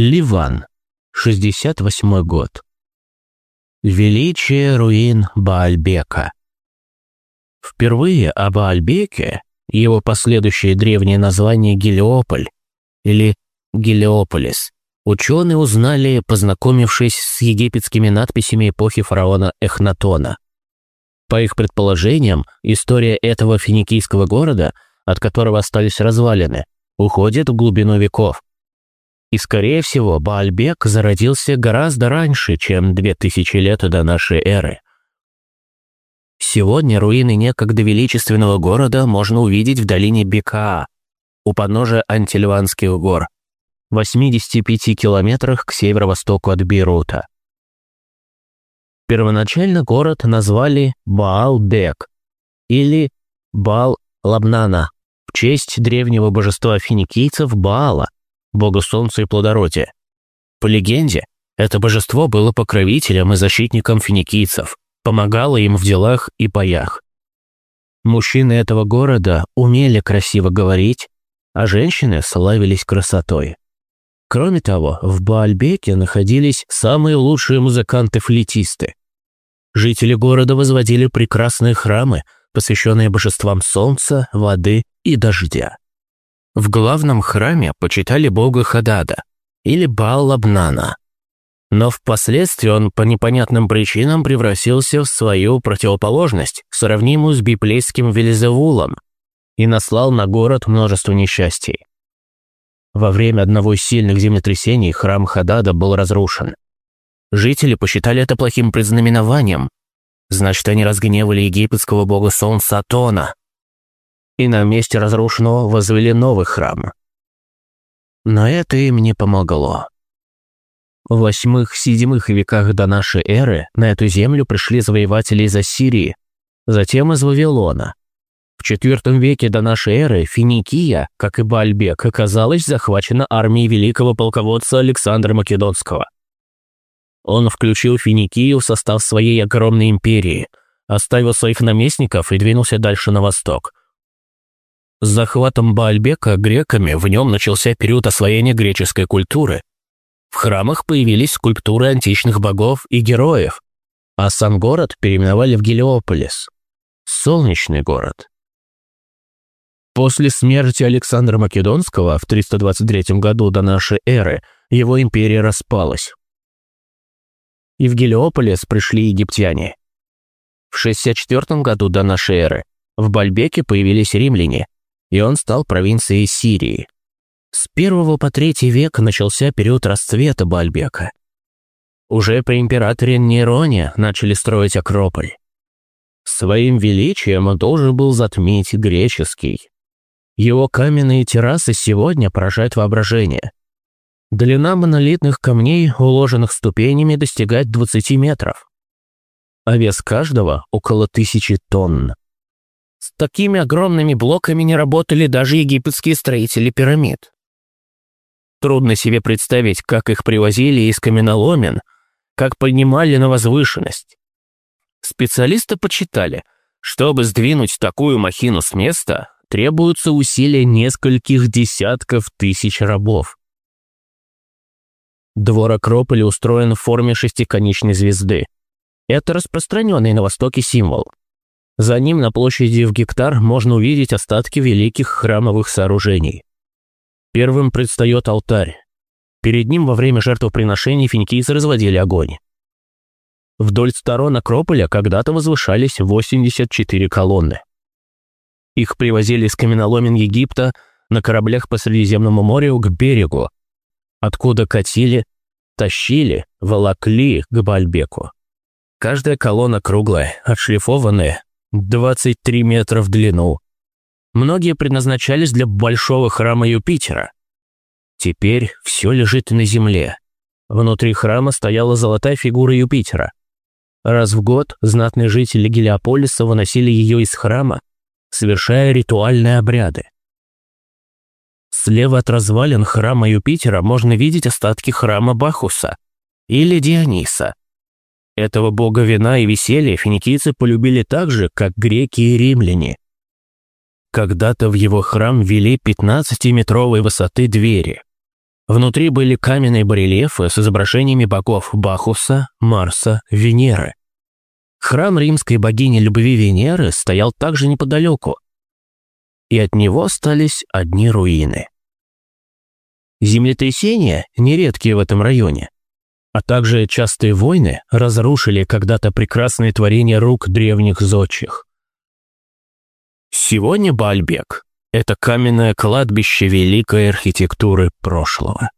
Ливан, 68 год. Величие руин Баальбека. Впервые о Баальбеке, его последующее древнее название Гелиополь или Гелиополис, ученые узнали, познакомившись с египетскими надписями эпохи фараона Эхнатона. По их предположениям, история этого финикийского города, от которого остались развалины, уходит в глубину веков. И, скорее всего, Баальбек зародился гораздо раньше, чем 2000 лет до нашей эры. Сегодня руины некогда величественного города можно увидеть в долине Бекаа, у подножия Антильванских гор, в 85 километрах к северо-востоку от Бейрута. Первоначально город назвали Баал-Бек или Баал-Лабнана в честь древнего божества финикийцев Баала, бога солнца и плодородия. По легенде, это божество было покровителем и защитником финикийцев, помогало им в делах и боях. Мужчины этого города умели красиво говорить, а женщины славились красотой. Кроме того, в Баальбеке находились самые лучшие музыканты-флетисты. Жители города возводили прекрасные храмы, посвященные божествам солнца, воды и дождя. В главном храме почитали бога Хадада или Баал-Абнана. Но впоследствии он по непонятным причинам превратился в свою противоположность, сравнимую с библейским Велизевулом, и наслал на город множество несчастий. Во время одного из сильных землетрясений храм Хадада был разрушен. Жители посчитали это плохим предзнаменованием. Значит, они разгневали египетского бога солнца Атона, и на месте разрушенного возвели новый храм. Но это им не помогло. В восьмых-седьмых веках до нашей эры на эту землю пришли завоеватели из Ассирии, затем из Вавилона. В IV веке до нашей эры Финикия, как и Бальбек, оказалась захвачена армией великого полководца Александра Македонского. Он включил Финикию в состав своей огромной империи, оставил своих наместников и двинулся дальше на восток, с захватом Баальбека греками в нем начался период освоения греческой культуры. В храмах появились скульптуры античных богов и героев, а сам город переименовали в Гелиополис – солнечный город. После смерти Александра Македонского в 323 году до нашей эры его империя распалась. И в Гелиополис пришли египтяне. В 64 году до нашей эры в Бальбеке появились римляне – и он стал провинцией Сирии. С первого по третий век начался период расцвета Бальбека. Уже при императоре Нероне начали строить Акрополь. Своим величием он должен был затмить греческий. Его каменные террасы сегодня поражают воображение. Длина монолитных камней, уложенных ступенями, достигает 20 метров, а вес каждого – около тысячи тонн. С такими огромными блоками не работали даже египетские строители пирамид. Трудно себе представить, как их привозили из каменоломен, как поднимали на возвышенность. Специалисты подсчитали, чтобы сдвинуть такую махину с места, требуются усилия нескольких десятков тысяч рабов. Двор Акрополя устроен в форме шестиконечной звезды. Это распространенный на Востоке символ. За ним на площади в гектар можно увидеть остатки великих храмовых сооружений. Первым предстает алтарь. Перед ним во время жертвоприношений финикийцы разводили огонь. Вдоль сторон Акрополя когда-то возвышались 84 колонны. Их привозили из каменоломен Египта на кораблях по Средиземному морю к берегу, откуда катили, тащили, волокли к Бальбеку. Каждая колонна круглая, отшлифованная, 23 метра в длину. Многие предназначались для большого храма Юпитера. Теперь все лежит на земле. Внутри храма стояла золотая фигура Юпитера. Раз в год знатные жители Гелиополиса выносили ее из храма, совершая ритуальные обряды. Слева от развалин храма Юпитера можно видеть остатки храма Бахуса или Диониса, этого бога вина и веселья финикийцы полюбили так же, как греки и римляне. Когда-то в его храм вели 15-метровой высоты двери. Внутри были каменные барельефы с изображениями богов Бахуса, Марса, Венеры. Храм римской богини любви Венеры стоял также неподалеку, и от него остались одни руины. Землетрясения, нередкие в этом районе, а также частые войны разрушили когда-то прекрасные творения рук древних зодчих. Сегодня Бальбек – это каменное кладбище великой архитектуры прошлого.